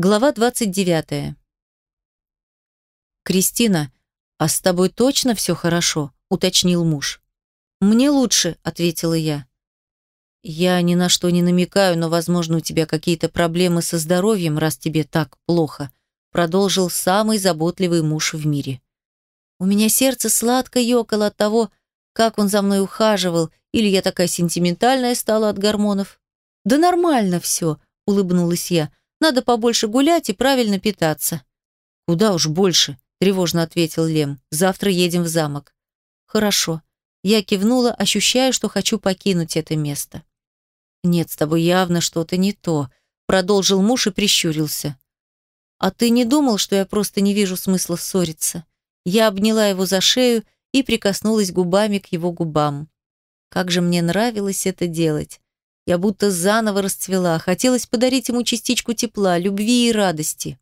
Глава 29. «Кристина, а с тобой точно все хорошо?» – уточнил муж. «Мне лучше», – ответила я. «Я ни на что не намекаю, но, возможно, у тебя какие-то проблемы со здоровьем, раз тебе так плохо», – продолжил самый заботливый муж в мире. У меня сердце сладко ёкало от того, как он за мной ухаживал, или я такая сентиментальная стала от гормонов. «Да нормально все», – улыбнулась я. «Надо побольше гулять и правильно питаться». «Куда уж больше», тревожно ответил Лем. Завтра едем в замок. Хорошо. Я кивнула, ощущая, что хочу покинуть это место. Нет, с тобой явно что-то не то, продолжил муж и прищурился. А ты не думал, что я просто не вижу смысла ссориться? Я обняла его за шею и прикоснулась губами к его губам. Как же мне нравилось это делать. Я будто заново расцвела, хотелось подарить ему частичку тепла, любви и радости.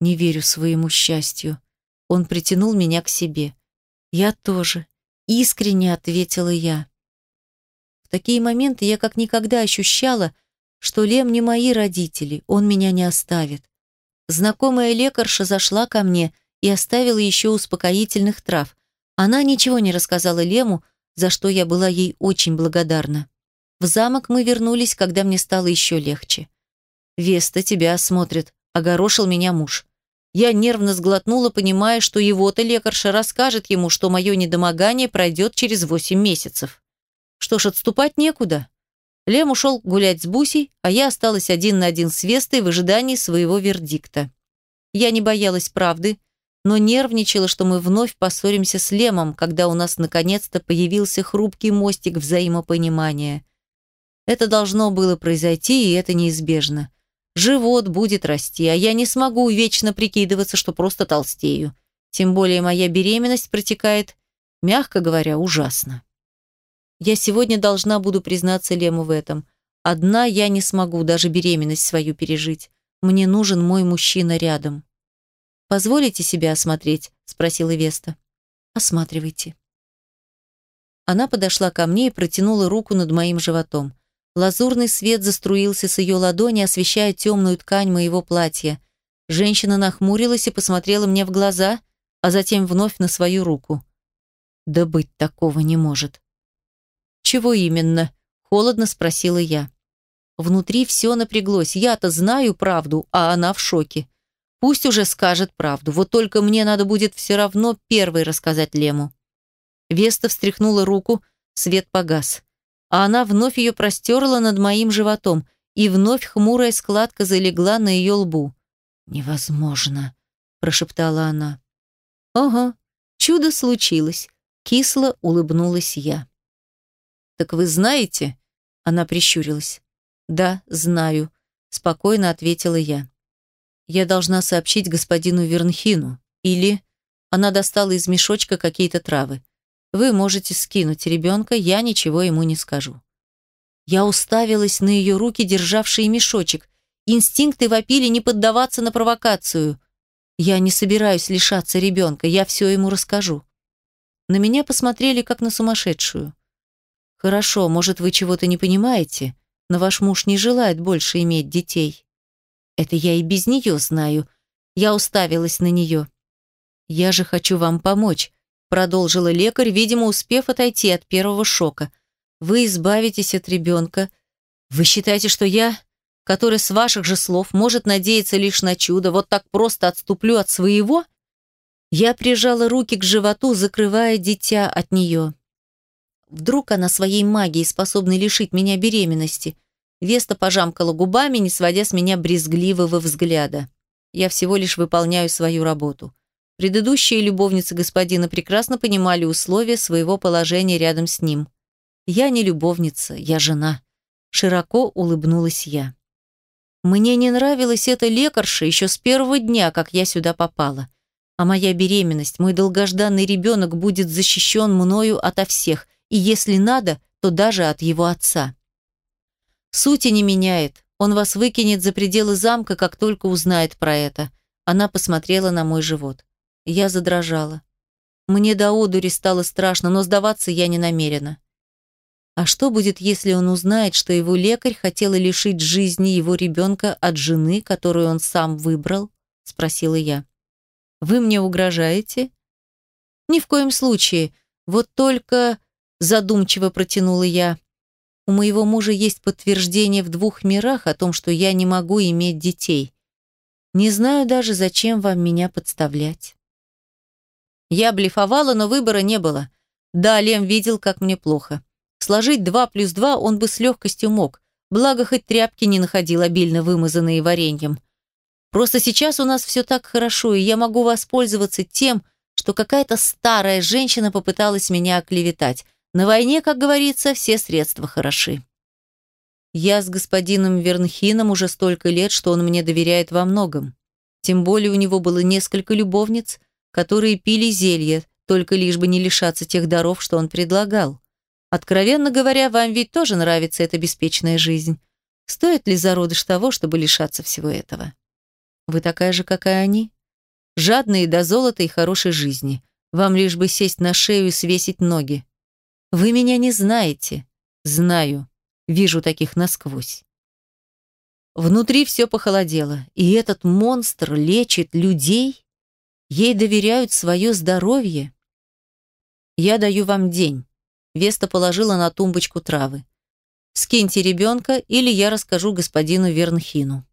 Не верю своему счастью. Он притянул меня к себе. Я тоже. Искренне ответила я. В такие моменты я как никогда ощущала, что Лем не мои родители, он меня не оставит. Знакомая лекарша зашла ко мне и оставила еще успокоительных трав. Она ничего не рассказала Лему, за что я была ей очень благодарна. В замок мы вернулись, когда мне стало еще легче. «Веста тебя осмотрит», — огорошил меня муж. Я нервно сглотнула, понимая, что его-то лекарша расскажет ему, что мое недомогание пройдет через восемь месяцев. Что ж, отступать некуда. Лем ушел гулять с Бусей, а я осталась один на один с Вестой в ожидании своего вердикта. Я не боялась правды, но нервничала, что мы вновь поссоримся с Лемом, когда у нас наконец-то появился хрупкий мостик взаимопонимания. Это должно было произойти, и это неизбежно. Живот будет расти, а я не смогу вечно прикидываться, что просто толстею. Тем более моя беременность протекает, мягко говоря, ужасно. Я сегодня должна буду признаться Лему в этом. Одна я не смогу даже беременность свою пережить. Мне нужен мой мужчина рядом. «Позволите себя осмотреть?» – спросила Веста. «Осматривайте». Она подошла ко мне и протянула руку над моим животом. Лазурный свет заструился с ее ладони, освещая темную ткань моего платья. Женщина нахмурилась и посмотрела мне в глаза, а затем вновь на свою руку. Да быть такого не может. «Чего именно?» – холодно спросила я. Внутри все напряглось. Я-то знаю правду, а она в шоке. Пусть уже скажет правду, вот только мне надо будет все равно первой рассказать Лему. Веста встряхнула руку, свет погас а она вновь ее простерла над моим животом, и вновь хмурая складка залегла на ее лбу. «Невозможно», – прошептала она. «Ага, чудо случилось», – кисло улыбнулась я. «Так вы знаете?» – она прищурилась. «Да, знаю», – спокойно ответила я. «Я должна сообщить господину Вернхину, или...» Она достала из мешочка какие-то травы. Вы можете скинуть ребенка, я ничего ему не скажу. Я уставилась на ее руки, державшие мешочек. Инстинкты вопили не поддаваться на провокацию. Я не собираюсь лишаться ребенка, я все ему расскажу. На меня посмотрели, как на сумасшедшую. Хорошо, может, вы чего-то не понимаете, но ваш муж не желает больше иметь детей. Это я и без нее знаю. Я уставилась на нее. Я же хочу вам помочь продолжила лекарь, видимо, успев отойти от первого шока. Вы избавитесь от ребенка. Вы считаете, что я, который с ваших же слов может надеяться лишь на чудо, вот так просто отступлю от своего? Я прижала руки к животу, закрывая дитя от нее. Вдруг она своей магией способна лишить меня беременности? Веста пожамкала губами, не сводя с меня брезгливого взгляда. Я всего лишь выполняю свою работу. Предыдущие любовницы господина прекрасно понимали условия своего положения рядом с ним. «Я не любовница, я жена», – широко улыбнулась я. Мне не нравилась эта лекарша еще с первого дня, как я сюда попала. А моя беременность, мой долгожданный ребенок будет защищен мною ото всех, и если надо, то даже от его отца. Сути не меняет, он вас выкинет за пределы замка, как только узнает про это. Она посмотрела на мой живот. Я задрожала. Мне до одури стало страшно, но сдаваться я не намерена. А что будет, если он узнает, что его лекарь хотела лишить жизни его ребенка от жены, которую он сам выбрал? Спросила я. Вы мне угрожаете? Ни в коем случае. Вот только... Задумчиво протянула я. У моего мужа есть подтверждение в двух мирах о том, что я не могу иметь детей. Не знаю даже, зачем вам меня подставлять. Я блефовала, но выбора не было. Да, Лем видел, как мне плохо. Сложить два плюс два он бы с легкостью мог, благо хоть тряпки не находил, обильно вымазанные вареньем. Просто сейчас у нас все так хорошо, и я могу воспользоваться тем, что какая-то старая женщина попыталась меня оклеветать. На войне, как говорится, все средства хороши. Я с господином Вернхином уже столько лет, что он мне доверяет во многом. Тем более у него было несколько любовниц, которые пили зелье, только лишь бы не лишаться тех даров, что он предлагал. Откровенно говоря, вам ведь тоже нравится эта беспечная жизнь. Стоит ли зародыш того, чтобы лишаться всего этого? Вы такая же, как и они? Жадные до золота и хорошей жизни. Вам лишь бы сесть на шею и свесить ноги. Вы меня не знаете. Знаю. Вижу таких насквозь. Внутри все похолодело, и этот монстр лечит людей? Ей доверяют свое здоровье? Я даю вам день. Веста положила на тумбочку травы. «Скиньте ребенка, или я расскажу господину Вернхину».